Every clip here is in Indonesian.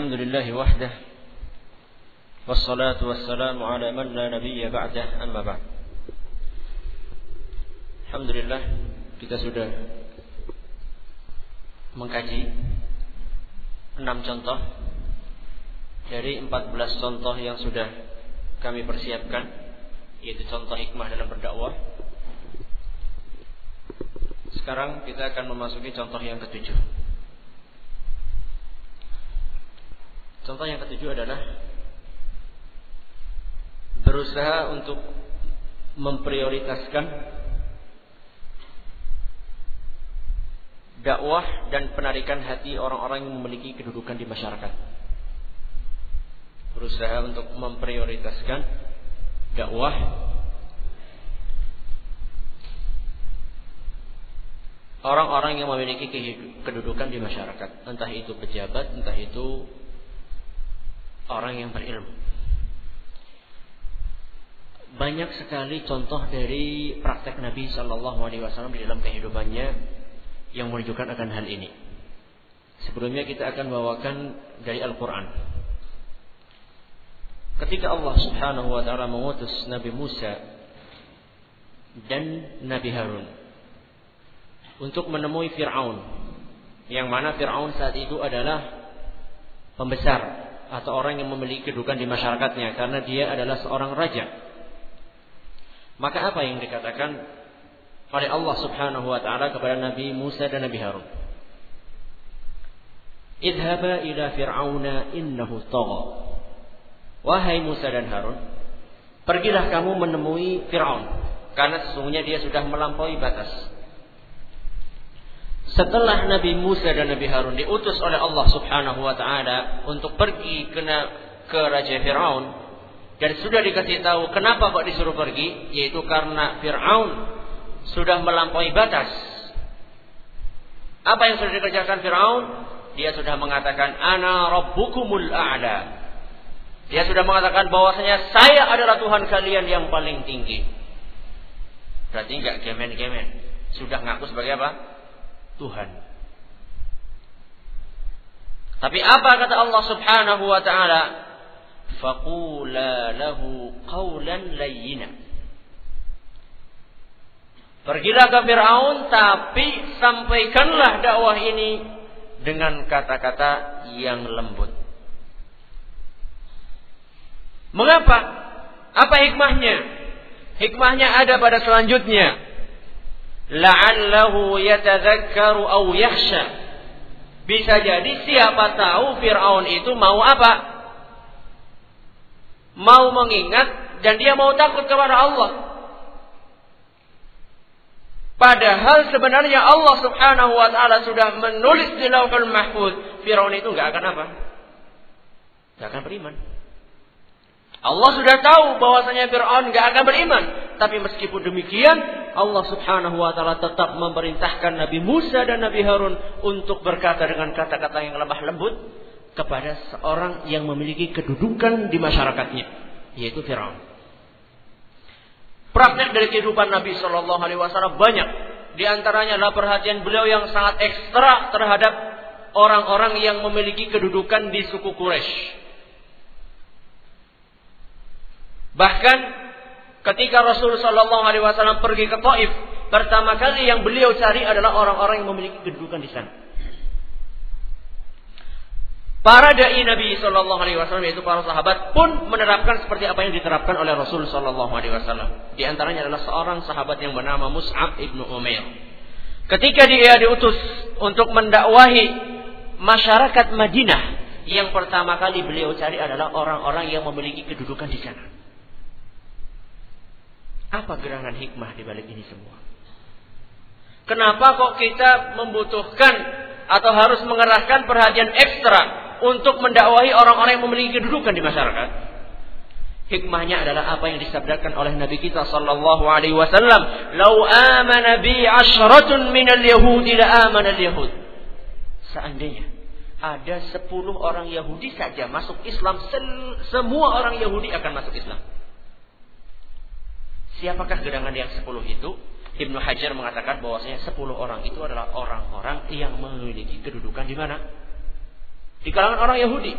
الحمد لله وحده والصلاة والسلام على من لا نبي بعده أما بعد Alhamdulillah kita sudah mengkaji enam contoh dari 14 contoh yang sudah kami persiapkan yaitu contoh hikmah dalam berdakwah sekarang kita akan memasuki contoh yang ketujuh. Contoh yang ketujuh adalah berusaha untuk memprioritaskan dakwah dan penarikan hati orang-orang yang memiliki kedudukan di masyarakat. Berusaha untuk memprioritaskan dakwah orang-orang yang memiliki kedudukan di masyarakat, entah itu pejabat, entah itu orang yang berilmu. Banyak sekali contoh dari praktek Nabi Shallallahu Alaihi Wasallam di dalam kehidupannya yang menunjukkan akan hal ini. Sebelumnya kita akan bawakan dari Al-Quran. Ketika Allah Subhanahu Wa Taala mengutus Nabi Musa dan Nabi Harun untuk menemui Fir'aun. Yang mana Fir'aun saat itu adalah pembesar atau orang yang memiliki kedudukan di masyarakatnya karena dia adalah seorang raja. Maka apa yang dikatakan oleh Allah Subhanahu wa taala kepada Nabi Musa dan Nabi Harun? Idhaba ila fir'auna innahu tagha. Wahai Musa dan Harun, pergilah kamu menemui Firaun karena sesungguhnya dia sudah melampaui batas setelah Nabi Musa dan Nabi Harun diutus oleh Allah Subhanahu wa taala untuk pergi ke ke Raja Firaun dan sudah dikasih tahu kenapa kok disuruh pergi yaitu karena Firaun sudah melampaui batas. Apa yang sudah dikerjakan Firaun? Dia sudah mengatakan ana rabbukumul a'la. Dia sudah mengatakan bahwasanya saya adalah Tuhan kalian yang paling tinggi. Berarti enggak gemen-gemen. Sudah ngaku sebagai apa? Tuhan. Tapi apa kata Allah Subhanahu wa taala? Faqula lahu qawlan layyina. Pergilah ke Firaun tapi sampaikanlah dakwah ini dengan kata-kata yang lembut. Mengapa? Apa hikmahnya? Hikmahnya ada pada selanjutnya la'allahu yatadzakkaru aw yakhsha. Bisa jadi siapa tahu Firaun itu mau apa? Mau mengingat dan dia mau takut kepada Allah. Padahal sebenarnya Allah Subhanahu wa taala sudah menulis di Lauhul Mahfuz, Firaun itu enggak akan apa? Enggak akan beriman. Allah sudah tahu bahwasanya Fir'aun nggak akan beriman. Tapi meskipun demikian, Allah subhanahu wa ta'ala tetap memerintahkan Nabi Musa dan Nabi Harun untuk berkata dengan kata-kata yang lemah lembut kepada seorang yang memiliki kedudukan di masyarakatnya. Yaitu Fir'aun. Praktek dari kehidupan Nabi Shallallahu Alaihi Wasallam banyak. Di antaranya adalah perhatian beliau yang sangat ekstra terhadap orang-orang yang memiliki kedudukan di suku Quraisy. Bahkan ketika Rasul Shallallahu Alaihi Wasallam pergi ke Taif, pertama kali yang beliau cari adalah orang-orang yang memiliki kedudukan di sana. Para dai Nabi Shallallahu Alaihi Wasallam yaitu para sahabat pun menerapkan seperti apa yang diterapkan oleh Rasul Shallallahu Alaihi Wasallam. Di antaranya adalah seorang sahabat yang bernama Mus'ab ibnu Umair. Ketika dia diutus untuk mendakwahi masyarakat Madinah, yang pertama kali beliau cari adalah orang-orang yang memiliki kedudukan di sana. Apa gerangan hikmah di balik ini semua? Kenapa kok kita membutuhkan atau harus mengerahkan perhatian ekstra untuk mendakwahi orang-orang yang memiliki kedudukan di masyarakat? Hikmahnya adalah apa yang disabdakan oleh Nabi kita sallallahu alaihi wasallam, "Lau amana bi ashratun minal yahudi la amana al-yahud." Seandainya ada sepuluh orang Yahudi saja masuk Islam, semua orang Yahudi akan masuk Islam. Siapakah gerangan yang sepuluh itu? Ibnu Hajar mengatakan bahwasanya sepuluh orang itu adalah orang-orang yang memiliki kedudukan di mana? Di kalangan orang Yahudi.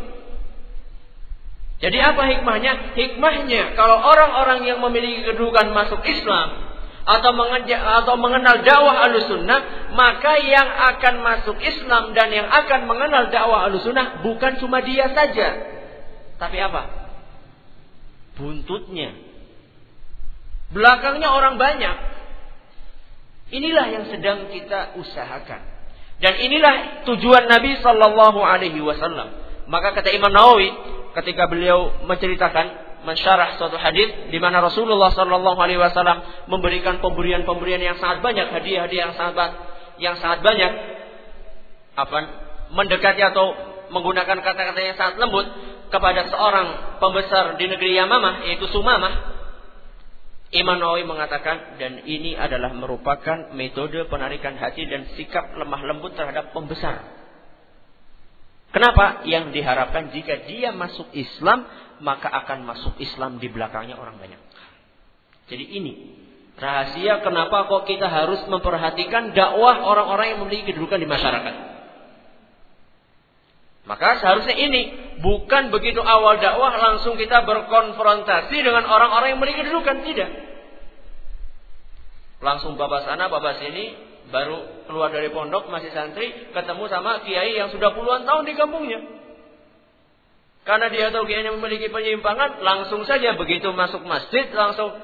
Jadi apa hikmahnya? Hikmahnya kalau orang-orang yang memiliki kedudukan masuk Islam atau mengejak, atau mengenal dakwah alusunnah, maka yang akan masuk Islam dan yang akan mengenal dakwah alusunnah bukan cuma dia saja, tapi apa? Buntutnya. Belakangnya orang banyak. Inilah yang sedang kita usahakan. Dan inilah tujuan Nabi Sallallahu Alaihi Wasallam. Maka kata Imam Nawawi, ketika beliau menceritakan mensyarah suatu hadis di mana Rasulullah Shallallahu Alaihi Wasallam memberikan pemberian-pemberian yang sangat banyak hadiah-hadiah yang sangat yang sangat banyak apa mendekati atau menggunakan kata-kata yang sangat lembut kepada seorang pembesar di negeri Yamamah yaitu Sumamah Imam Nawawi mengatakan dan ini adalah merupakan metode penarikan hati dan sikap lemah lembut terhadap pembesar Kenapa? Yang diharapkan jika dia masuk Islam, maka akan masuk Islam di belakangnya orang banyak. Jadi ini rahasia kenapa kok kita harus memperhatikan dakwah orang-orang yang memiliki kedudukan di masyarakat. Maka seharusnya ini bukan begitu awal dakwah langsung kita berkonfrontasi dengan orang-orang yang memiliki kedudukan, tidak. Langsung bapak sana, bapak sini, baru keluar dari pondok masih santri ketemu sama kiai yang sudah puluhan tahun di kampungnya. Karena dia tahu kiai yang memiliki penyimpangan, langsung saja begitu masuk masjid langsung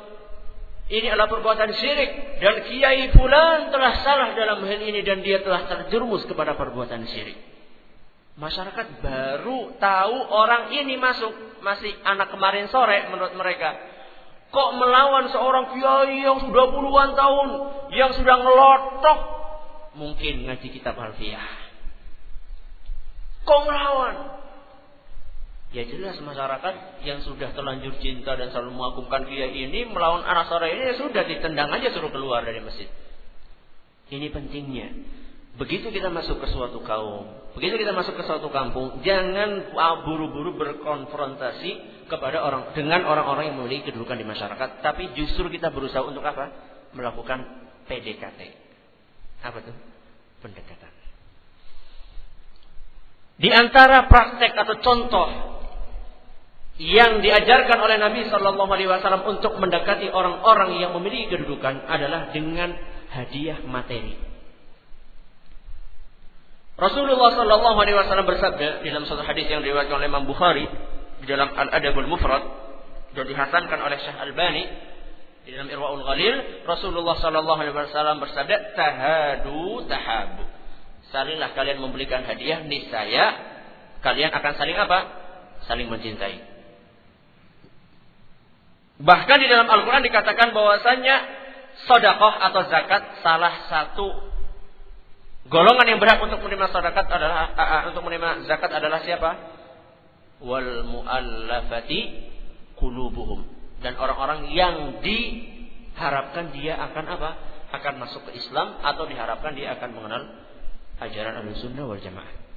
ini adalah perbuatan syirik dan kiai fulan telah salah dalam hal ini dan dia telah terjerumus kepada perbuatan syirik. Masyarakat baru tahu orang ini masuk masih anak kemarin sore menurut mereka. Kok melawan seorang kiai yang sudah puluhan tahun, yang sudah ngelotok, mungkin ngaji kitab Alfiyah. Kok melawan? Ya jelas masyarakat yang sudah terlanjur cinta dan selalu mengagumkan kiai ini melawan anak sore ini ya sudah ditendang aja suruh keluar dari masjid. Ini pentingnya. Begitu kita masuk ke suatu kaum, begitu kita masuk ke suatu kampung, jangan buru-buru berkonfrontasi kepada orang dengan orang-orang yang memiliki kedudukan di masyarakat, tapi justru kita berusaha untuk apa? Melakukan PDKT. Apa itu? Pendekatan. Di antara praktek atau contoh yang diajarkan oleh Nabi Shallallahu Alaihi Wasallam untuk mendekati orang-orang yang memiliki kedudukan adalah dengan hadiah materi. Rasulullah Shallallahu Alaihi Wasallam bersabda dalam satu hadis yang diriwayatkan oleh Imam Bukhari, di dalam Al-Adabul Mufrad dan dihasankan oleh Syekh Albani di dalam Irwaul Ghalil Rasulullah sallallahu alaihi wasallam bersabda tahadu tahabu. Salinglah kalian memberikan hadiah niscaya kalian akan saling apa? Saling mencintai. Bahkan di dalam Al-Qur'an dikatakan bahwasanya sodakoh atau zakat salah satu golongan yang berhak untuk menerima zakat adalah untuk menerima zakat adalah siapa wal muallafati qulubuhum dan orang-orang yang diharapkan dia akan apa? akan masuk ke Islam atau diharapkan dia akan mengenal ajaran Ahlussunnah wal Jamaah.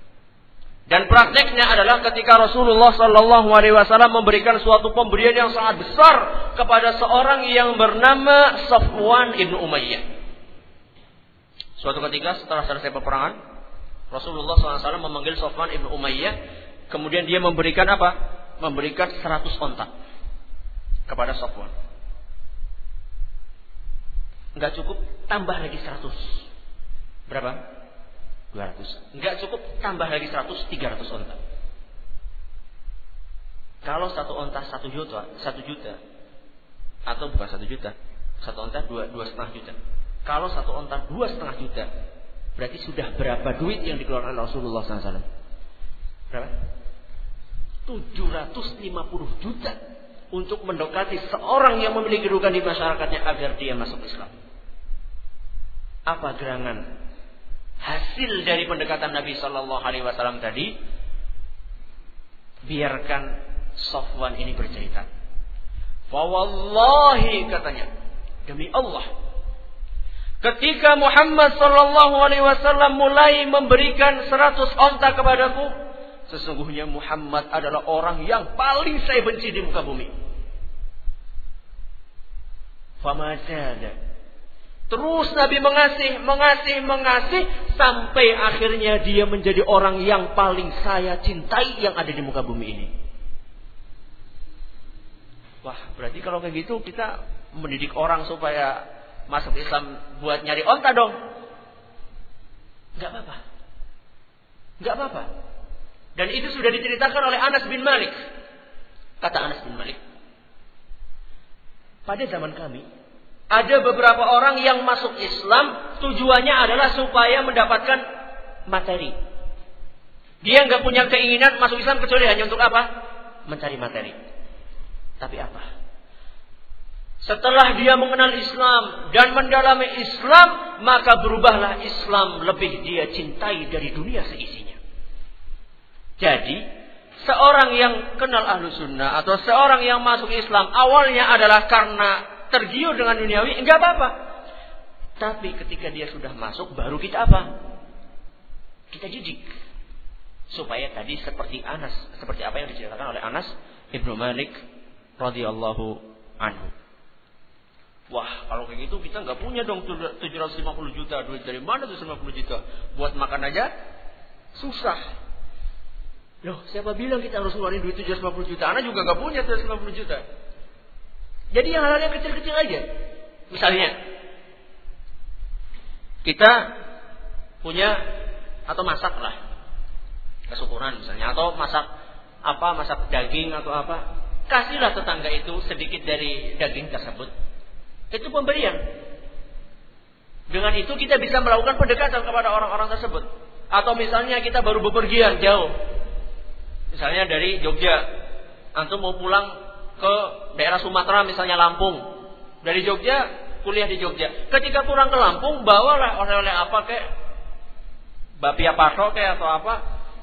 Dan prakteknya adalah ketika Rasulullah Shallallahu Alaihi Wasallam memberikan suatu pemberian yang sangat besar kepada seorang yang bernama Safwan ibnu Umayyah. Suatu ketika setelah selesai peperangan, Rasulullah SAW memanggil Safwan ibnu Umayyah Kemudian dia memberikan apa? Memberikan 100 ontak kepada Sofwan. Enggak cukup, tambah lagi 100. Berapa? 200. Enggak cukup, tambah lagi 100, 300 ontak. Kalau satu onta satu juta, satu juta, atau bukan satu juta, satu onta dua dua setengah juta. Kalau satu onta dua setengah juta, berarti sudah berapa duit yang dikeluarkan Rasulullah SAW? Berapa? 750 juta untuk mendekati seorang yang memiliki kedudukan di masyarakatnya agar dia masuk Islam. Apa gerangan hasil dari pendekatan Nabi Shallallahu Alaihi Wasallam tadi? Biarkan Sofwan ini bercerita. Fawallahi katanya. Demi Allah. Ketika Muhammad Sallallahu Alaihi Wasallam mulai memberikan seratus onta kepadaku, sesungguhnya Muhammad adalah orang yang paling saya benci di muka bumi. Famazada Terus Nabi mengasih, mengasih, mengasih sampai akhirnya dia menjadi orang yang paling saya cintai yang ada di muka bumi ini. Wah, berarti kalau kayak gitu kita mendidik orang supaya masuk Islam buat nyari onta dong. Gak apa-apa. Gak apa-apa. Dan itu sudah diceritakan oleh Anas bin Malik. Kata Anas bin Malik. Pada zaman kami, ada beberapa orang yang masuk Islam tujuannya adalah supaya mendapatkan materi. Dia nggak punya keinginan masuk Islam kecuali hanya untuk apa? Mencari materi. Tapi apa? Setelah dia mengenal Islam dan mendalami Islam, maka berubahlah Islam lebih dia cintai dari dunia seisinya. Jadi, seorang yang kenal ahlu sunnah atau seorang yang masuk Islam awalnya adalah karena tergiur dengan duniawi, enggak apa-apa. Tapi ketika dia sudah masuk, baru kita apa? Kita didik. Supaya tadi seperti Anas, seperti apa yang diceritakan oleh Anas Ibnu Malik radhiyallahu anhu. Wah, kalau kayak gitu kita nggak punya dong 750 juta. Duit dari mana 750 juta? Buat makan aja susah. Loh, siapa bilang kita harus ngeluarin duit 750 juta? Anak juga nggak punya 750 juta. Jadi yang hal yang kecil-kecil aja. Misalnya, kita punya atau masak lah kesyukuran misalnya atau masak apa masak daging atau apa kasihlah tetangga itu sedikit dari daging tersebut itu pemberian dengan itu kita bisa melakukan pendekatan kepada orang-orang tersebut atau misalnya kita baru bepergian jauh misalnya dari Jogja antum mau pulang ke daerah Sumatera misalnya Lampung. Dari Jogja kuliah di Jogja. Ketika pulang ke Lampung bawalah oleh-oleh apa kayak bapia paso kayak atau apa.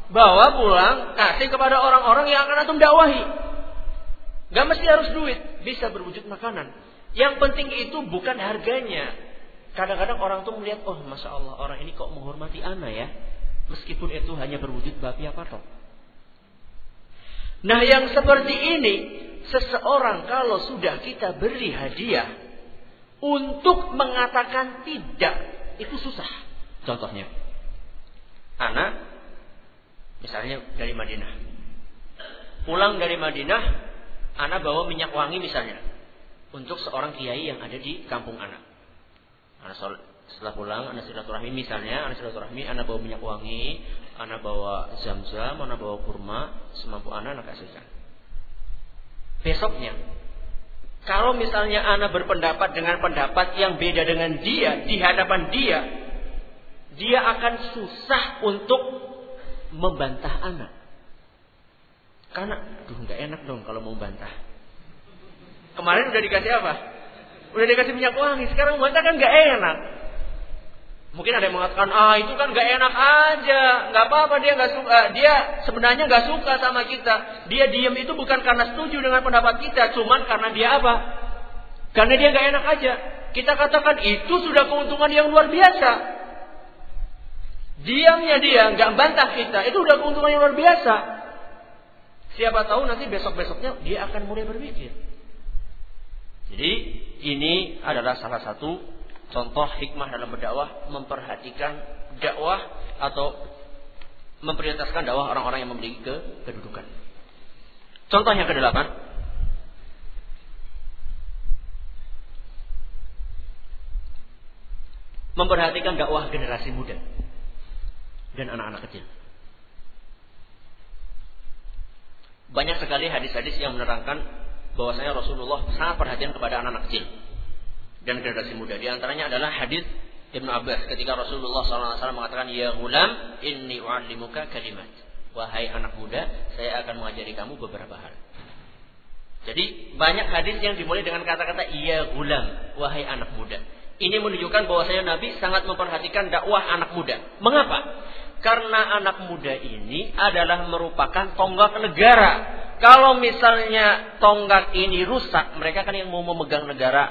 Bawa pulang kasih kepada orang-orang yang akan antum dakwahi. Gak mesti harus duit, bisa berwujud makanan. Yang penting itu bukan harganya. Kadang-kadang orang tuh melihat, oh masya Allah orang ini kok menghormati anak ya. Meskipun itu hanya berwujud bapia patok. Nah yang seperti ini seseorang kalau sudah kita beri hadiah untuk mengatakan tidak itu susah. Contohnya, anak misalnya dari Madinah, pulang dari Madinah, anak bawa minyak wangi misalnya untuk seorang kiai yang ada di kampung anak. Anak setelah pulang, anak silaturahmi misalnya, anak silaturahmi, anak bawa minyak wangi, anak bawa zam-zam, anak bawa kurma, semampu anak anak kasihkan besoknya. Kalau misalnya anak berpendapat dengan pendapat yang beda dengan dia di hadapan dia, dia akan susah untuk membantah anak. Karena, duh nggak enak dong kalau mau bantah. Kemarin udah dikasih apa? Udah dikasih minyak wangi, sekarang bantah kan nggak enak. Mungkin ada yang mengatakan, ah itu kan gak enak aja, nggak apa-apa dia nggak suka, dia sebenarnya nggak suka sama kita. Dia diam itu bukan karena setuju dengan pendapat kita, cuman karena dia apa? Karena dia nggak enak aja. Kita katakan itu sudah keuntungan yang luar biasa. Diamnya dia nggak bantah kita, itu udah keuntungan yang luar biasa. Siapa tahu nanti besok-besoknya dia akan mulai berpikir. Jadi ini adalah salah satu Contoh hikmah dalam berdakwah memperhatikan dakwah atau memprioritaskan dakwah orang-orang yang memiliki ke kedudukan. Contoh yang kedelapan, memperhatikan dakwah generasi muda dan anak-anak kecil. Banyak sekali hadis-hadis yang menerangkan bahwasanya Rasulullah sangat perhatian kepada anak-anak kecil dan generasi muda. Di antaranya adalah hadis Ibnu Abbas ketika Rasulullah SAW mengatakan, Ya gulam, inni u'allimuka kalimat. Wahai anak muda, saya akan mengajari kamu beberapa hal. Jadi banyak hadis yang dimulai dengan kata-kata Ya gulam, wahai anak muda. Ini menunjukkan bahwa saya Nabi sangat memperhatikan dakwah anak muda. Mengapa? Karena anak muda ini adalah merupakan tonggak negara. Kalau misalnya tonggak ini rusak, mereka kan yang mau memegang negara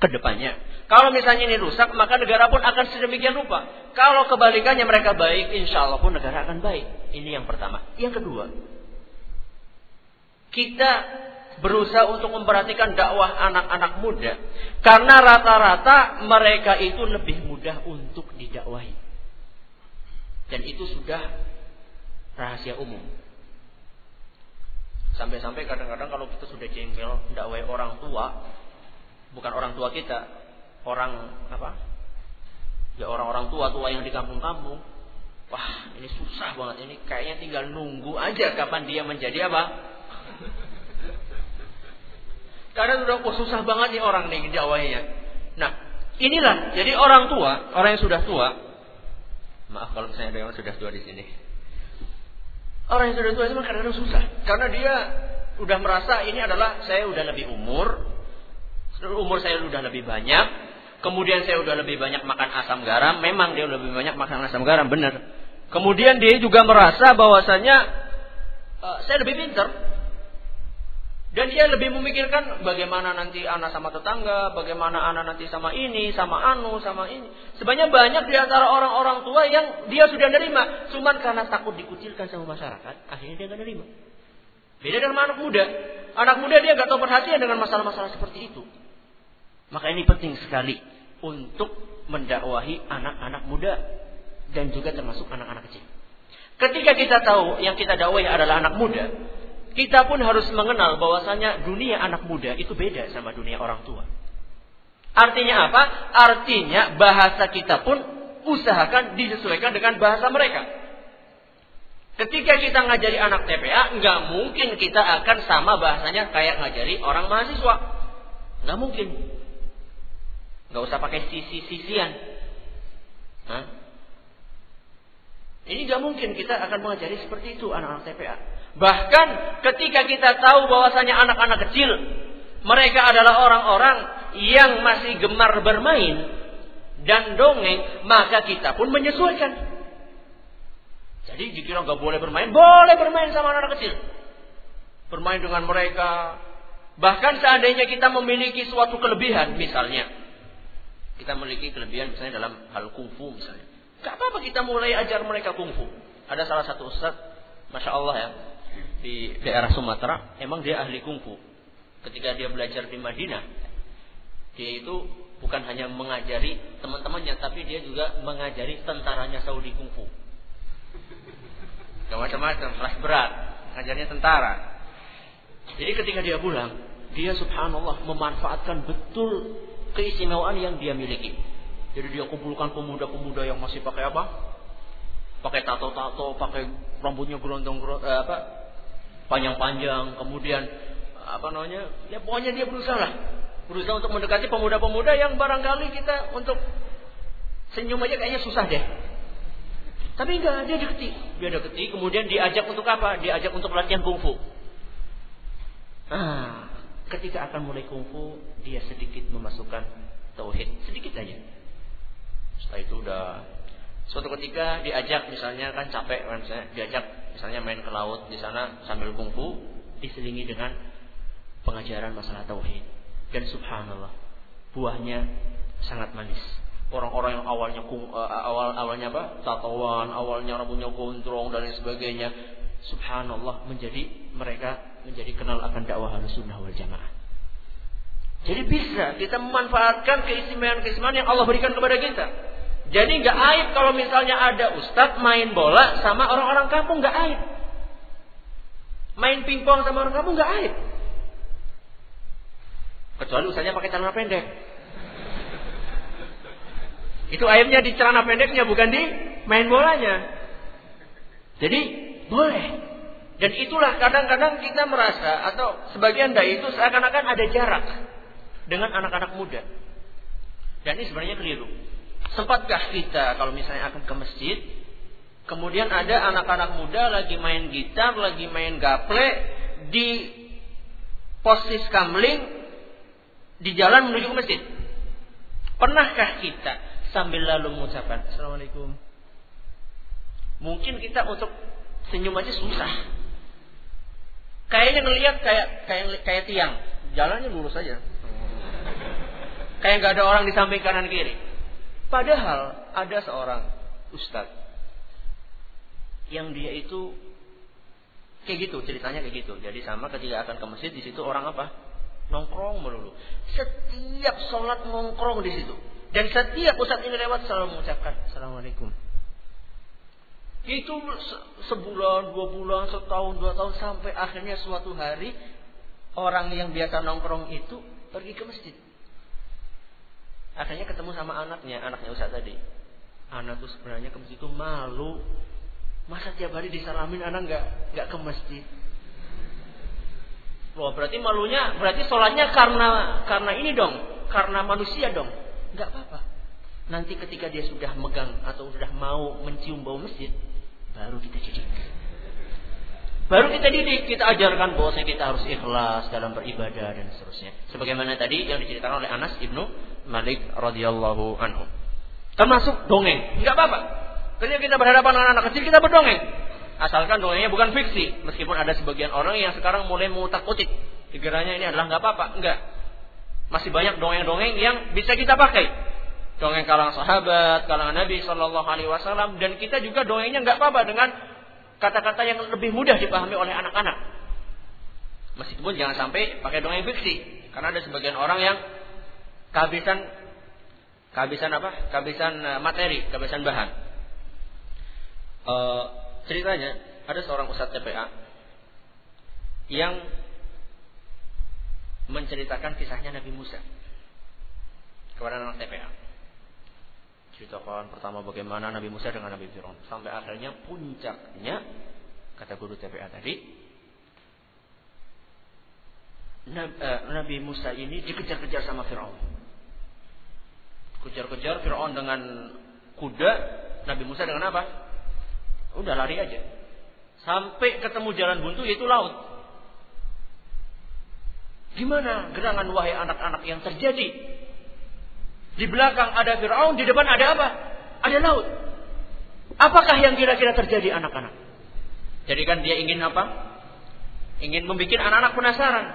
ke depannya. Kalau misalnya ini rusak, maka negara pun akan sedemikian rupa. Kalau kebalikannya mereka baik, insya Allah pun negara akan baik. Ini yang pertama. Yang kedua, kita berusaha untuk memperhatikan dakwah anak-anak muda. Karena rata-rata mereka itu lebih mudah untuk didakwahi. Dan itu sudah rahasia umum. Sampai-sampai kadang-kadang kalau kita sudah jengkel dakwah orang tua, bukan orang tua kita, orang apa? Ya orang-orang tua tua yang di kampung-kampung. Wah, ini susah banget ini. Kayaknya tinggal nunggu aja kapan dia menjadi apa? Karena sudah oh, susah banget nih orang nih dakwahnya. Nah, inilah jadi orang tua, orang yang sudah tua, Maaf kalau misalnya ada yang sudah tua di sini. Orang yang sudah tua itu kadang-kadang susah. Karena dia udah merasa ini adalah saya udah lebih umur. Umur saya udah lebih banyak. Kemudian saya udah lebih banyak makan asam garam. Memang dia udah lebih banyak makan asam garam, benar. Kemudian dia juga merasa bahwasanya uh, saya lebih pintar. Dan dia lebih memikirkan bagaimana nanti anak sama tetangga, bagaimana anak nanti sama ini, sama anu, sama ini. Sebenarnya banyak di antara orang-orang tua yang dia sudah nerima. Cuman karena takut dikucilkan sama masyarakat, akhirnya dia nggak nerima. Beda dengan anak muda. Anak muda dia nggak tahu perhatian dengan masalah-masalah seperti itu. Maka ini penting sekali untuk mendakwahi anak-anak muda dan juga termasuk anak-anak kecil. Ketika kita tahu yang kita dakwahi adalah anak muda, kita pun harus mengenal bahwasanya dunia anak muda itu beda sama dunia orang tua. Artinya apa? Artinya bahasa kita pun usahakan disesuaikan dengan bahasa mereka. Ketika kita ngajari anak TPA, nggak mungkin kita akan sama bahasanya kayak ngajari orang mahasiswa. Nggak mungkin. Nggak usah pakai sisi-sisian. Ini nggak mungkin kita akan mengajari seperti itu anak-anak TPA. Bahkan ketika kita tahu bahwasanya anak-anak kecil mereka adalah orang-orang yang masih gemar bermain dan dongeng, maka kita pun menyesuaikan. Jadi jika nggak boleh bermain, boleh bermain sama anak, kecil. Bermain dengan mereka. Bahkan seandainya kita memiliki suatu kelebihan, misalnya kita memiliki kelebihan misalnya dalam hal kungfu misalnya. Gak apa-apa kita mulai ajar mereka kungfu. Ada salah satu ustaz, masya Allah ya, di daerah Sumatera, emang dia ahli kungfu. Ketika dia belajar di Madinah, dia itu bukan hanya mengajari teman-temannya, tapi dia juga mengajari tentaranya Saudi kungfu. Gak macam-macam, kelas berat, ngajarnya tentara. Jadi ketika dia pulang, dia subhanallah memanfaatkan betul keistimewaan yang dia miliki. Jadi dia kumpulkan pemuda-pemuda yang masih pakai apa? Pakai tato-tato, pakai rambutnya gelondong eh, apa? Panjang-panjang, kemudian apa namanya? Ya pokoknya dia berusaha lah. Berusaha untuk mendekati pemuda-pemuda yang barangkali kita untuk senyum aja kayaknya susah deh. Tapi enggak, dia deketi. Dia deketi, kemudian diajak untuk apa? Diajak untuk latihan kungfu. Nah, ketika akan mulai kungfu, dia sedikit memasukkan tauhid, sedikit aja. Setelah itu udah suatu ketika diajak misalnya kan capek kan misalnya diajak misalnya main ke laut di sana sambil kungfu diselingi dengan pengajaran masalah tauhid. Dan subhanallah buahnya sangat manis. Orang-orang yang awalnya kung, uh, awal awalnya apa? Tatoan awalnya rambutnya gondrong dan lain sebagainya. Subhanallah menjadi mereka menjadi kenal akan dakwah sunnah wal jamaah. Jadi bisa kita memanfaatkan keistimewaan-keistimewaan yang Allah berikan kepada kita jadi nggak aib kalau misalnya ada ustadz main bola sama orang-orang kampung nggak aib. Main pingpong sama orang kampung nggak aib. Kecuali ustadznya pakai celana pendek. Itu aibnya di celana pendeknya bukan di main bolanya. Jadi boleh. Dan itulah kadang-kadang kita merasa atau sebagian dari itu seakan-akan ada jarak dengan anak-anak muda. Dan ini sebenarnya keliru. Sempatkah kita kalau misalnya akan ke masjid, kemudian ada anak-anak muda lagi main gitar, lagi main gaple di posisi kamling di jalan menuju ke masjid? Pernahkah kita sambil lalu mengucapkan Assalamualaikum Mungkin kita untuk senyum aja susah. Kayaknya ngelihat kayak kayak kayak tiang, jalannya lurus aja. Kayak nggak ada orang di samping kanan kiri. Padahal ada seorang ustadz yang dia itu kayak gitu ceritanya kayak gitu. Jadi sama ketika akan ke masjid di situ orang apa? Nongkrong melulu. Setiap sholat nongkrong di situ. Dan setiap ustadz ini lewat selalu mengucapkan Assalamualaikum. Itu sebulan, dua bulan, setahun, dua tahun sampai akhirnya suatu hari orang yang biasa nongkrong itu pergi ke masjid. Akhirnya ketemu sama anaknya, anaknya Ustaz tadi. Anak tuh sebenarnya ke masjid itu malu. Masa tiap hari disalamin anak nggak nggak ke masjid? Loh, berarti malunya, berarti sholatnya karena karena ini dong, karena manusia dong. Nggak apa-apa. Nanti ketika dia sudah megang atau sudah mau mencium bau masjid, Baru kita didik. Baru kita didik, kita ajarkan bahwa kita harus ikhlas dalam beribadah dan seterusnya. Sebagaimana tadi yang diceritakan oleh Anas ibnu Malik radhiyallahu anhu. Termasuk dongeng, nggak apa-apa. Ketika kita berhadapan dengan anak kecil kita berdongeng. Asalkan dongengnya bukan fiksi, meskipun ada sebagian orang yang sekarang mulai mengutak-utik. Pikirannya ini adalah nggak apa-apa, enggak. Masih banyak dongeng-dongeng yang bisa kita pakai dongeng kalangan sahabat, kalangan Nabi Shallallahu Alaihi Wasallam, dan kita juga dongengnya nggak apa-apa dengan kata-kata yang lebih mudah dipahami oleh anak-anak. Meskipun jangan sampai pakai dongeng fiksi, karena ada sebagian orang yang kehabisan kehabisan apa? Kehabisan eh, materi, kehabisan bahan. E, ceritanya ada seorang ustadz TPA yang menceritakan kisahnya Nabi Musa kepada anak TPA ceritakan pertama bagaimana Nabi Musa dengan Nabi Fir'aun sampai akhirnya puncaknya kata guru TPA tadi eh, Nabi Musa ini dikejar-kejar sama Fir'aun kejar-kejar Fir'aun dengan kuda Nabi Musa dengan apa? udah lari aja sampai ketemu jalan buntu yaitu laut gimana gerangan wahai anak-anak yang terjadi di belakang ada Fir'aun, di depan ada apa? Ada laut. Apakah yang kira-kira terjadi anak-anak? Jadi kan dia ingin apa? Ingin membuat anak-anak penasaran.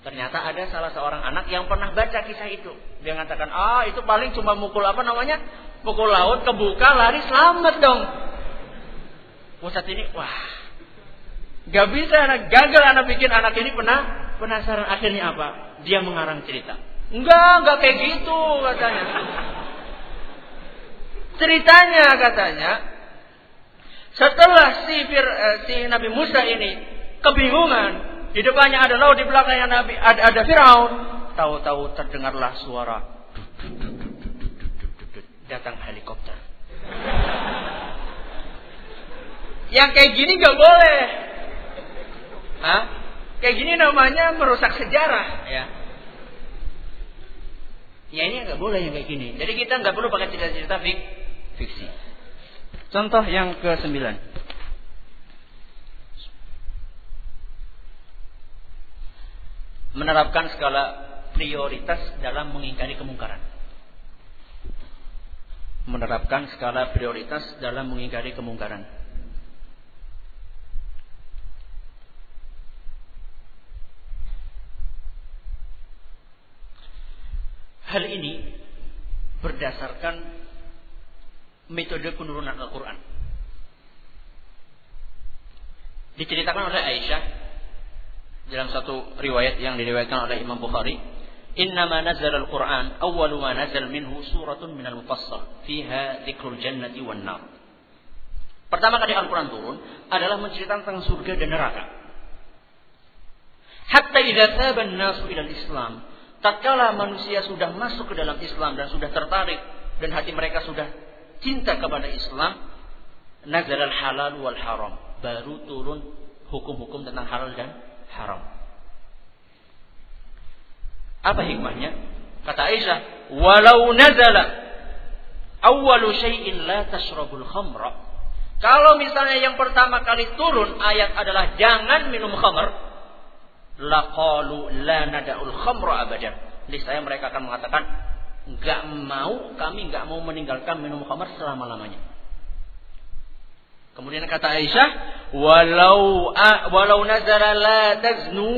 Ternyata ada salah seorang anak yang pernah baca kisah itu. Dia mengatakan, ah itu paling cuma mukul apa namanya? Mukul laut, kebuka, lari, selamat dong. Pusat ini, wah. Gak bisa anak, gagal anak bikin anak ini pernah penasaran. Akhirnya apa? Dia mengarang cerita. Enggak, enggak kayak gitu katanya. Ceritanya katanya, setelah si, Fir, eh, si Nabi Musa ini kebingungan, di depannya ada laut, di belakangnya Nabi ada, ada Firaun, tahu-tahu terdengarlah suara datang helikopter. Yang kayak gini nggak boleh. Hah? Kayak gini namanya merusak sejarah, ya. Ya ini nggak boleh yang kayak gini. Jadi kita nggak perlu pakai cerita-cerita fik fiksi. Contoh yang ke sembilan. Menerapkan skala prioritas dalam mengingkari kemungkaran. Menerapkan skala prioritas dalam mengingkari kemungkaran. Hal ini berdasarkan metode penurunan Al-Quran. Diceritakan oleh Aisyah dalam satu riwayat yang diriwayatkan oleh Imam Bukhari, "Innama nazal al-Qur'an awwalu ma nazal minhu suratun minal mufassal fiha dzikrul jannati wan nar." Pertama kali Al-Quran turun adalah menceritakan tentang surga dan neraka. Hatta idza taba an-nasu ila islam tatkala manusia sudah masuk ke dalam Islam dan sudah tertarik dan hati mereka sudah cinta kepada Islam, nazar al halal wal haram, baru turun hukum-hukum tentang halal dan haram. Apa hikmahnya? Kata Aisyah, "Walau nazala awwalu syai'in la tashrabul khamra." Kalau misalnya yang pertama kali turun ayat adalah jangan minum khamr, laqalu la nada'ul khamra abadan. saya mereka akan mengatakan enggak mau kami enggak mau meninggalkan minum khamar selama-lamanya. Kemudian kata Aisyah, walau walau nazara la taznu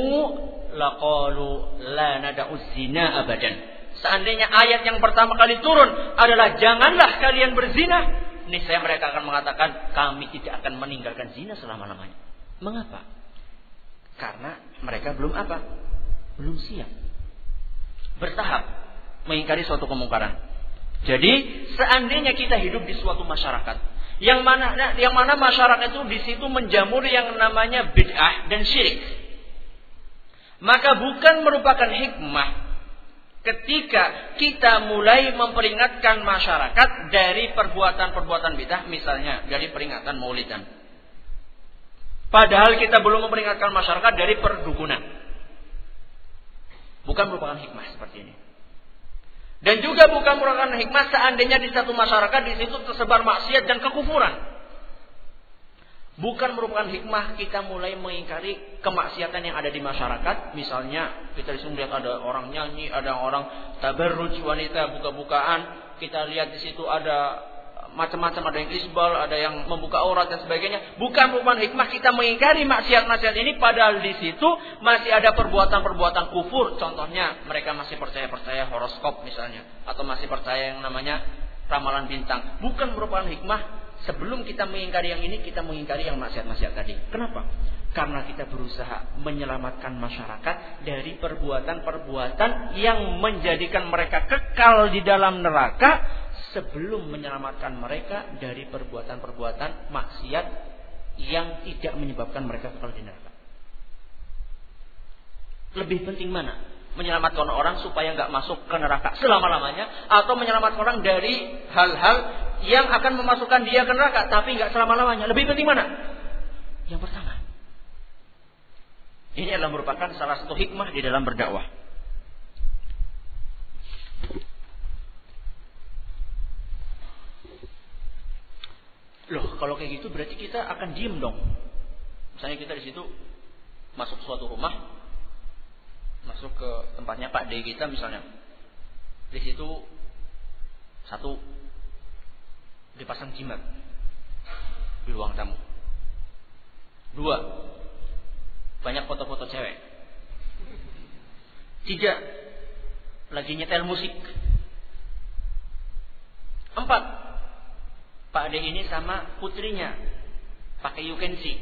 laqalu la nada'u zina abadan. Seandainya ayat yang pertama kali turun adalah janganlah kalian berzina, niscaya mereka akan mengatakan kami tidak akan meninggalkan zina selama-lamanya. Mengapa? Karena mereka belum apa? Belum siap. Bertahap mengingkari suatu kemungkaran. Jadi seandainya kita hidup di suatu masyarakat yang mana yang mana masyarakat itu di situ menjamur yang namanya bid'ah dan syirik. Maka bukan merupakan hikmah ketika kita mulai memperingatkan masyarakat dari perbuatan-perbuatan bid'ah misalnya dari peringatan maulidan. Padahal kita belum memperingatkan masyarakat dari perdukunan. Bukan merupakan hikmah seperti ini. Dan juga bukan merupakan hikmah seandainya di satu masyarakat di situ tersebar maksiat dan kekufuran. Bukan merupakan hikmah kita mulai mengingkari kemaksiatan yang ada di masyarakat. Misalnya kita di sini lihat ada orang nyanyi, ada orang tabarruj wanita buka-bukaan. Kita lihat di situ ada macam-macam ada yang isbal, ada yang membuka aurat dan sebagainya. Bukan merupakan hikmah kita mengingkari maksiat-maksiat ini padahal di situ masih ada perbuatan-perbuatan kufur. Contohnya mereka masih percaya-percaya horoskop misalnya atau masih percaya yang namanya ramalan bintang. Bukan merupakan hikmah sebelum kita mengingkari yang ini kita mengingkari yang maksiat-maksiat tadi. Kenapa? Karena kita berusaha menyelamatkan masyarakat dari perbuatan-perbuatan yang menjadikan mereka kekal di dalam neraka sebelum menyelamatkan mereka dari perbuatan-perbuatan maksiat yang tidak menyebabkan mereka kekal di neraka. Lebih penting mana? Menyelamatkan orang supaya nggak masuk ke neraka selama-lamanya atau menyelamatkan orang dari hal-hal yang akan memasukkan dia ke neraka tapi nggak selama-lamanya. Lebih penting mana? Yang pertama. Ini adalah merupakan salah satu hikmah di dalam berdakwah. Loh, kalau kayak gitu berarti kita akan diem dong. Misalnya kita di situ masuk suatu rumah, masuk ke tempatnya Pak D kita misalnya. Di situ satu dipasang jimat di ruang tamu. Dua, banyak foto-foto cewek. Tiga, lagi nyetel musik. Empat, Pak Ade ini sama putrinya pakai you can see.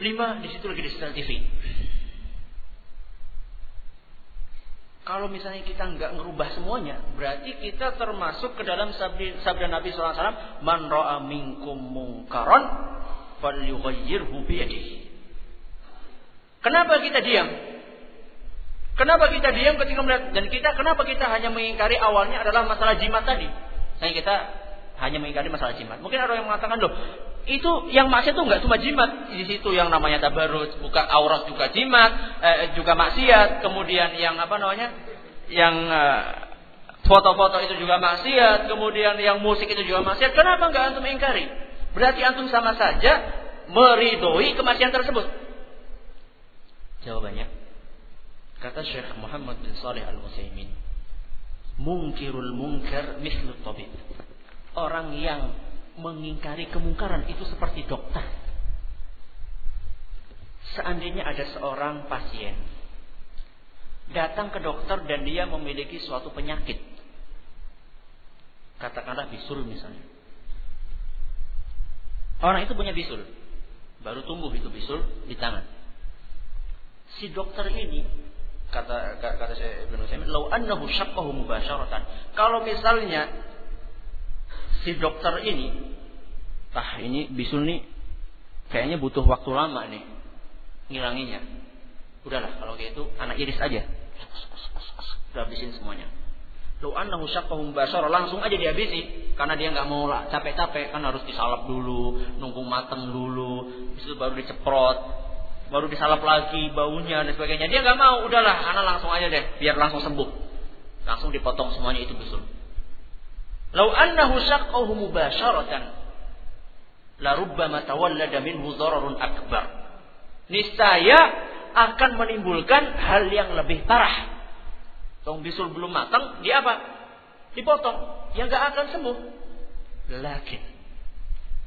Lima di situ lagi di TV. Kalau misalnya kita nggak ngerubah semuanya, berarti kita termasuk ke dalam sabda, sabda Nabi SAW, Man ro'a minkum mungkaron, falyughayyirhu biyadihi. Kenapa kita diam? Kenapa kita diam ketika melihat dan kita kenapa kita hanya mengingkari awalnya adalah masalah jimat tadi? Saya kita hanya mengingkari masalah jimat. Mungkin ada yang mengatakan loh, itu yang maksiat itu nggak cuma jimat, di situ yang namanya tabarut, buka aurat juga jimat, eh, juga maksiat, kemudian yang apa namanya, yang eh, foto-foto itu juga maksiat, kemudian yang musik itu juga maksiat. Kenapa nggak antum mengingkari? Berarti antum sama saja meridoi kemaksiatan tersebut. Jawabannya, Kata Syekh Muhammad bin Saleh Al-Utsaimin, mungkirul munkar mislu tabib. Orang yang mengingkari kemungkaran itu seperti dokter. Seandainya ada seorang pasien datang ke dokter dan dia memiliki suatu penyakit. Katakanlah bisul misalnya. Orang itu punya bisul. Baru tumbuh itu bisul di tangan. Si dokter ini kata kata saya Ibnu Utsaimin lau annahu syaqqahu mubasyaratan kalau misalnya si dokter ini tah ini bisul nih kayaknya butuh waktu lama nih ngilanginya. Udahlah kalau kayak itu anak iris aja. Udah habisin semuanya. Lau annahu syaqqahu mubasyara langsung aja dihabisi karena dia nggak mau capek-capek kan harus disalap dulu nunggu mateng dulu itu baru diceprot baru disalap lagi baunya dan sebagainya. Dia nggak mau, udahlah, anak langsung aja deh, biar langsung sembuh. Langsung dipotong semuanya itu bisul. Lau annahu syaqqahu mubasyaratan la rubbama tawallada minhu dhararun akbar. Niscaya akan menimbulkan hal yang lebih parah. Tong bisul belum matang, dia apa? Dipotong. Ya nggak akan sembuh. Lakin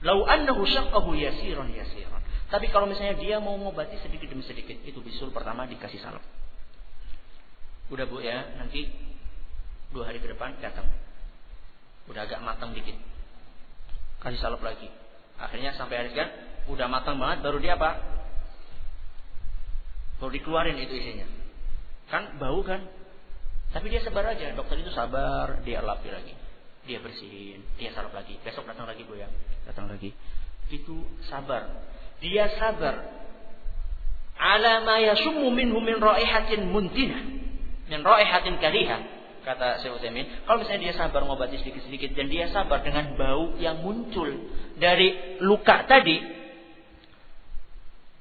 lau annahu syaqqahu yasiran yasiran. Tapi kalau misalnya dia mau mengobati sedikit demi sedikit, itu bisul pertama dikasih salep. Udah Bu ya, nanti dua hari ke depan datang. Udah agak matang dikit. Kasih salep lagi. Akhirnya sampai hari kan, udah matang banget, baru dia apa? Baru dikeluarin itu isinya. Kan bau kan? Tapi dia sabar aja. Dokter itu sabar, dia lapi lagi. Dia bersihin, dia salep lagi. Besok datang lagi Bu ya. Datang lagi. Itu sabar. Dia sabar. Ala ma yasummu minhu min raihatin muntina. Min raihatin kariha. Kata Syekh Utsaimin, kalau misalnya dia sabar mengobati sedikit-sedikit dan dia sabar dengan bau yang muncul dari luka tadi,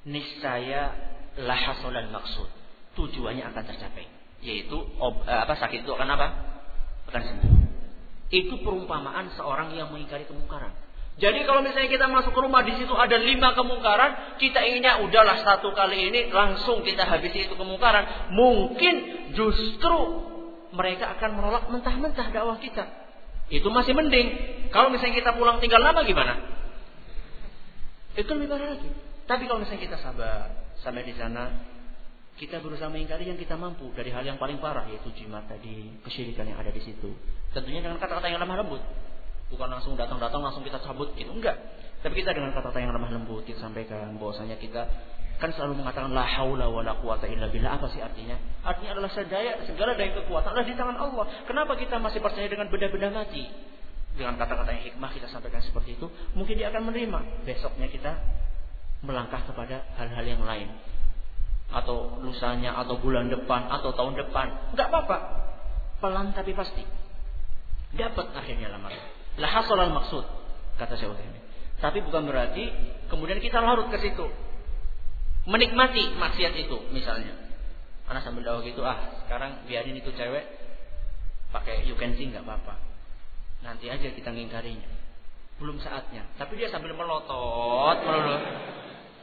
niscaya lahasolan maksud. Tujuannya akan tercapai yaitu ob, eh, apa sakit itu akan apa? Akan sembuh. Itu perumpamaan seorang yang mengingkari kemungkaran. Jadi kalau misalnya kita masuk ke rumah di situ ada lima kemungkaran, kita inginnya udahlah satu kali ini langsung kita habisi itu kemungkaran. Mungkin justru mereka akan menolak mentah-mentah dakwah kita. Itu masih mending. Kalau misalnya kita pulang tinggal lama gimana? Itu lebih parah lagi. Tapi kalau misalnya kita sabar sampai di sana, kita berusaha mengingkari yang kita mampu dari hal yang paling parah yaitu jimat tadi, kesyirikan yang ada di situ. Tentunya dengan kata-kata yang lemah lembut. Bukan langsung datang-datang langsung kita cabut gitu, enggak. Tapi kita dengan kata-kata yang lemah lembut kita sampaikan bahwasanya kita kan selalu mengatakan la haula wala quwata illa billah. Apa sih artinya? Artinya adalah sedaya segala daya kekuatan adalah di tangan Allah. Kenapa kita masih percaya dengan benda-benda mati? Dengan kata-kata yang hikmah kita sampaikan seperti itu, mungkin dia akan menerima. Besoknya kita melangkah kepada hal-hal yang lain atau lusanya atau bulan depan atau tahun depan nggak apa-apa pelan tapi pasti dapat akhirnya lamaran lah hasolal maksud kata Syekh Utsaimin. Tapi bukan berarti kemudian kita larut ke situ. Menikmati maksiat itu misalnya. Anak sambil dakwah gitu ah sekarang biarin itu cewek pakai you can see nggak apa-apa. Nanti aja kita ngingkarinya. Belum saatnya. Tapi dia sambil melotot melotot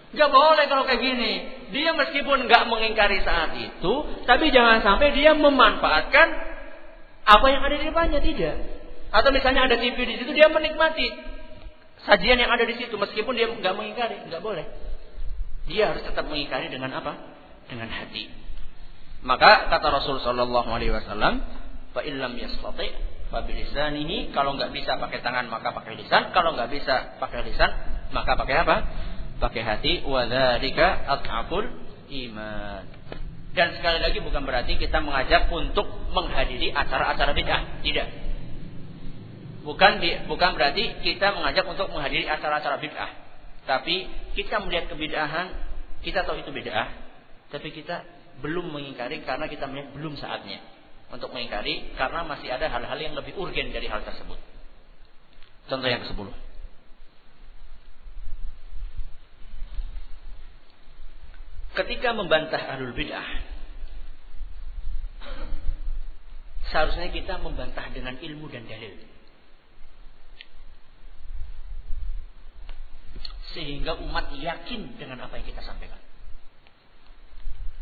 Gak boleh kalau kayak gini. Dia meskipun gak mengingkari saat itu, tapi jangan sampai dia memanfaatkan apa yang ada di depannya. Tidak. Atau misalnya ada TV di situ, dia menikmati sajian yang ada di situ, meskipun dia gak mengingkari, gak boleh. Dia harus tetap mengingkari dengan apa? Dengan hati. Maka kata Rasul Shallallahu Alaihi Wasallam, fa illam yastati fa bilisanihi kalau nggak bisa pakai tangan maka pakai lisan kalau nggak bisa pakai lisan maka pakai apa pakai hati wadzalika at'aful iman. Dan sekali lagi bukan berarti kita mengajak untuk menghadiri acara-acara bid'ah, tidak. Bukan bukan berarti kita mengajak untuk menghadiri acara-acara bid'ah. Tapi kita melihat kebid'ahan, kita tahu itu bid'ah, tapi kita belum mengingkari karena kita melihat belum saatnya untuk mengingkari karena masih ada hal-hal yang lebih urgen dari hal tersebut. Contoh yang ke-10. ketika membantah ahlul bid'ah seharusnya kita membantah dengan ilmu dan dalil sehingga umat yakin dengan apa yang kita sampaikan.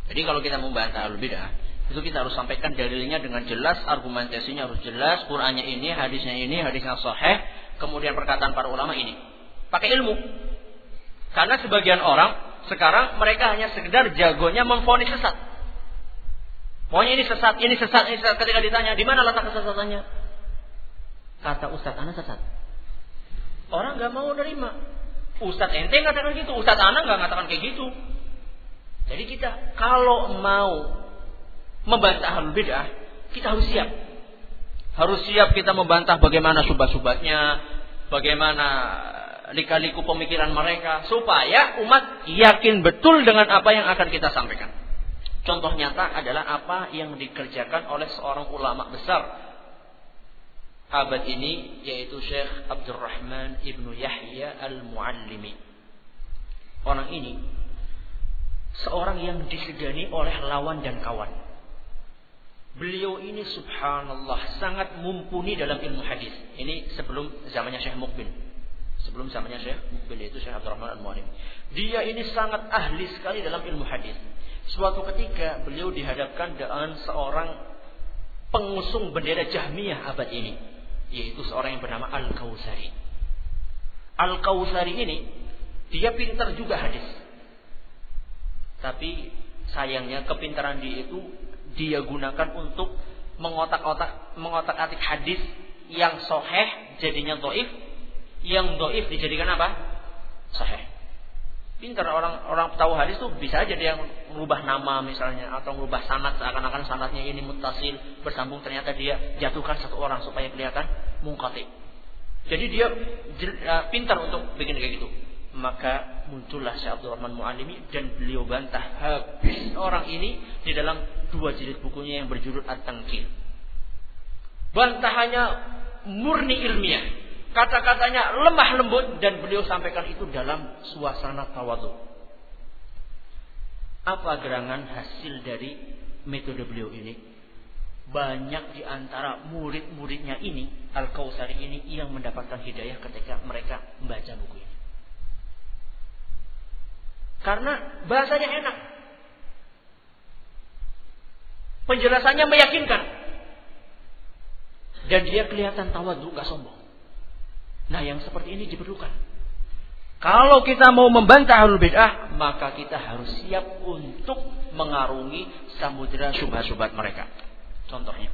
Jadi kalau kita membantah ahlul bid'ah itu kita harus sampaikan dalilnya dengan jelas, argumentasinya harus jelas, Qur'annya ini, hadisnya ini, hadisnya sahih, kemudian perkataan para ulama ini. Pakai ilmu. Karena sebagian orang sekarang mereka hanya sekedar jagonya memfonis sesat. Pokoknya ini sesat, ini sesat, ini sesat. Ketika ditanya, di mana letak kesesatannya? Kata Ustadz Ana sesat. Orang nggak mau nerima. Ustadz ente katakan gitu, Ustadz Ana nggak ngatakan kayak gitu. Jadi kita kalau mau membantah hal bid'ah, kita harus siap. Harus siap kita membantah bagaimana subah-subahnya, bagaimana lika-liku pemikiran mereka supaya umat yakin betul dengan apa yang akan kita sampaikan. Contoh nyata adalah apa yang dikerjakan oleh seorang ulama besar abad ini yaitu Syekh Abdurrahman Ibnu Yahya Al-Muallimi. Orang ini seorang yang disegani oleh lawan dan kawan. Beliau ini subhanallah sangat mumpuni dalam ilmu hadis. Ini sebelum zamannya Syekh Mukbin sebelum zamannya Syekh Mukbil itu Syekh Abdurrahman Al-Mu'alim. Dia ini sangat ahli sekali dalam ilmu hadis. Suatu ketika beliau dihadapkan dengan seorang pengusung bendera Jahmiyah abad ini, yaitu seorang yang bernama Al-Kausari. Al-Kausari ini dia pintar juga hadis. Tapi sayangnya kepintaran dia itu dia gunakan untuk mengotak-otak mengotak-atik hadis yang soheh jadinya doif, yang doif dijadikan apa? Soheh. Pintar orang orang tahu hadis tuh bisa aja dia merubah nama misalnya atau merubah sanad seakan-akan sanadnya ini mutasil bersambung ternyata dia jatuhkan satu orang supaya kelihatan mungkati. Jadi dia uh, pintar untuk bikin kayak gitu. Maka muncullah Syekh Abdul Rahman Mu'alimi dan beliau bantah habis orang ini di dalam dua jilid bukunya yang berjudul At-Tangkil. Bantahannya murni ilmiah. Kata-katanya lemah lembut dan beliau sampaikan itu dalam suasana tawadu. Apa gerangan hasil dari metode beliau ini? Banyak di antara murid-muridnya ini, Al-Kausari ini yang mendapatkan hidayah ketika mereka membaca buku ini. Karena bahasanya enak. Penjelasannya meyakinkan. Dan dia kelihatan tawadu, gak sombong. Nah yang seperti ini diperlukan. Kalau kita mau membantah ahlul bid'ah, maka kita harus siap untuk mengarungi samudera syubhat-syubhat mereka. Contohnya,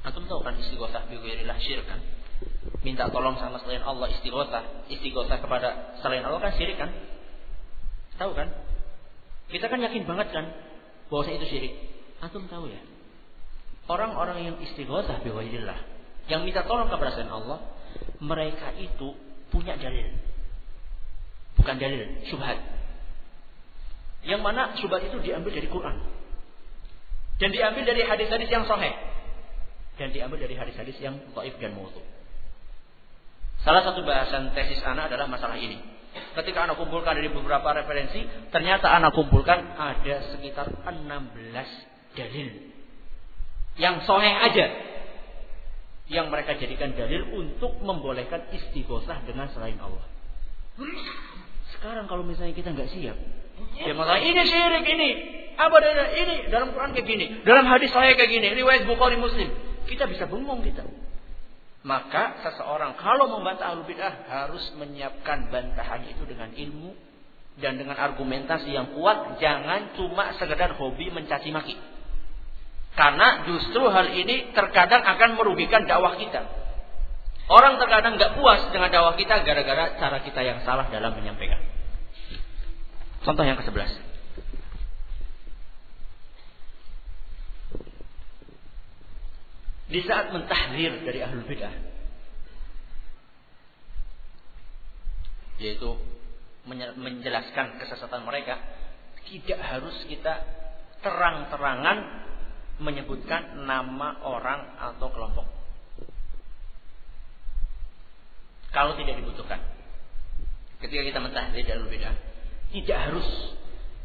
antum tahu kan istighosah bi syirik kan? Minta tolong sama selain Allah istighosah, istighosah kepada selain Allah kan syirik kan? Tahu kan? Kita kan yakin banget kan bahwa itu syirik. Antum tahu ya? Orang-orang yang istighosah bi yang minta tolong kepada selain Allah, mereka itu punya dalil. Bukan dalil, syubhat. Yang mana syubhat itu diambil dari Quran. Dan diambil dari hadis-hadis yang sahih. Dan diambil dari hadis-hadis yang dhaif dan mutu. Salah satu bahasan tesis anak adalah masalah ini. Ketika anak kumpulkan dari beberapa referensi, ternyata anak kumpulkan ada sekitar 16 dalil. Yang sahih aja yang mereka jadikan dalil untuk membolehkan istighosah dengan selain Allah. Sekarang kalau misalnya kita nggak siap, ya masalah ini syirik ini, apa ada ini dalam Quran kayak gini, dalam hadis saya kayak gini, riwayat Bukhari Muslim, kita bisa bengong kita. Maka seseorang kalau membantah ahlu bid'ah harus menyiapkan bantahan itu dengan ilmu dan dengan argumentasi yang kuat, jangan cuma sekedar hobi mencaci maki. Karena justru hal ini terkadang akan merugikan dakwah kita. Orang terkadang nggak puas dengan dakwah kita gara-gara cara kita yang salah dalam menyampaikan. Contoh yang ke-11. Di saat mentahdir dari ahlul bidah yaitu menjelaskan kesesatan mereka tidak harus kita terang-terangan menyebutkan nama orang atau kelompok. Kalau tidak dibutuhkan. Ketika kita mentahdir dan beda. Tidak harus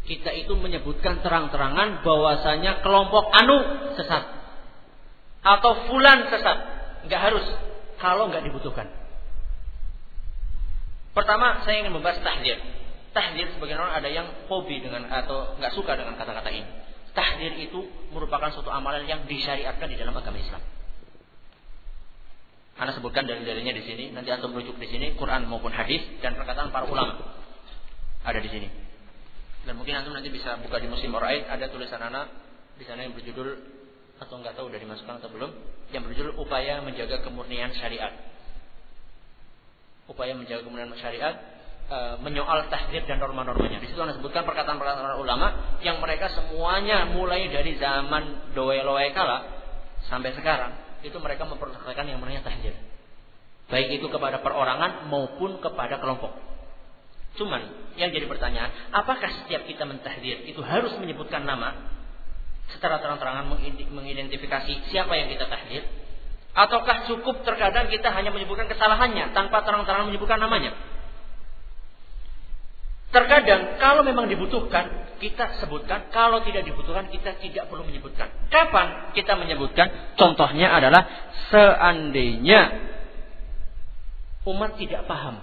kita itu menyebutkan terang-terangan bahwasanya kelompok anu sesat. Atau fulan sesat. Nggak harus. Kalau nggak dibutuhkan. Pertama saya ingin membahas tahdir. Tahdir sebagian orang ada yang hobi dengan atau nggak suka dengan kata-kata ini tahdir itu merupakan suatu amalan yang disyariatkan di dalam agama Islam. Anda sebutkan dari dalilnya di sini, nanti antum merujuk di sini Quran maupun hadis dan perkataan para ulama ada di sini. Dan mungkin antum nanti bisa buka di musim Oraid ada tulisan anak di sana yang berjudul atau nggak tahu dari dimasukkan atau belum, yang berjudul upaya menjaga kemurnian syariat. Upaya menjaga kemurnian syariat e, menyoal tahdir dan norma-normanya. Di situ Anda sebutkan perkataan-perkataan ulama yang mereka semuanya mulai dari zaman doe loe kala sampai sekarang itu mereka memperhatikan yang namanya tahdir. Baik itu kepada perorangan maupun kepada kelompok. Cuman yang jadi pertanyaan, apakah setiap kita mentahdir itu harus menyebutkan nama secara terang-terangan mengidentifikasi siapa yang kita tahdir? Ataukah cukup terkadang kita hanya menyebutkan kesalahannya tanpa terang-terangan menyebutkan namanya? Terkadang kalau memang dibutuhkan kita sebutkan, kalau tidak dibutuhkan kita tidak perlu menyebutkan. Kapan kita menyebutkan? Contohnya adalah seandainya umat tidak paham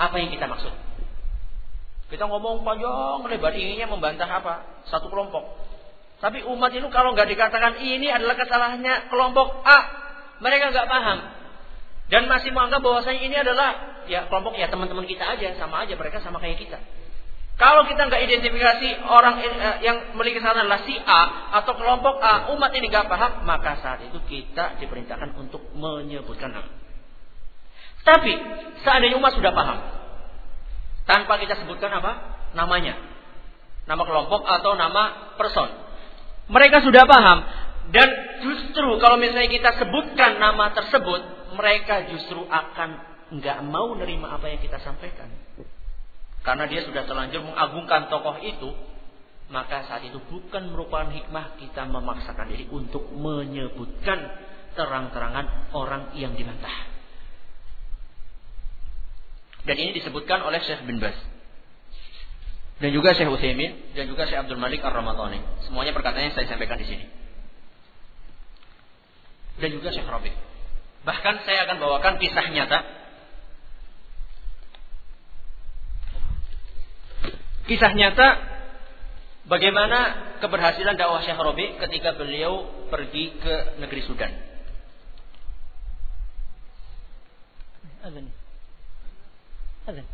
apa yang kita maksud. Kita ngomong panjang lebar inginnya membantah apa? Satu kelompok. Tapi umat itu kalau nggak dikatakan ini adalah kesalahannya kelompok A, mereka nggak paham dan masih menganggap bahwasanya ini adalah ya kelompok ya teman-teman kita aja, sama aja mereka sama kayak kita. Kalau kita nggak identifikasi orang eh, yang memiliki kesalahan adalah si A atau kelompok A, umat ini nggak paham, maka saat itu kita diperintahkan untuk menyebutkan nama. Tapi seandainya umat sudah paham, tanpa kita sebutkan apa namanya, nama kelompok atau nama person, mereka sudah paham dan justru kalau misalnya kita sebutkan nama tersebut, mereka justru akan nggak mau nerima apa yang kita sampaikan. Karena dia sudah terlanjur mengagungkan tokoh itu, maka saat itu bukan merupakan hikmah kita memaksakan diri untuk menyebutkan terang-terangan orang yang dibantah. Dan ini disebutkan oleh Syekh bin Bas. Dan juga Syekh Utsaimin dan juga Syekh Abdul Malik Ar-Ramadhani. Semuanya perkataannya saya sampaikan di sini. Dan juga Syekh Rabi. Bahkan saya akan bawakan kisah nyata Kisah nyata bagaimana keberhasilan dakwah Syekh Robi ketika beliau pergi ke negeri Sudan. Azan. Azan.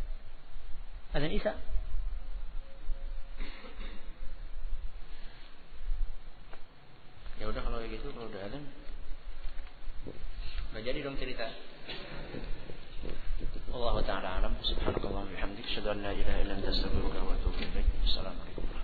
Azan Isa. Ya udah kalau kayak gitu kalau udah ada nggak jadi dong cerita. Allah taala alam subhanallahi wa bihamdihi asyhadu an la ilaha illa anta astaghfiruka wa atubu ilaik. Assalamualaikum.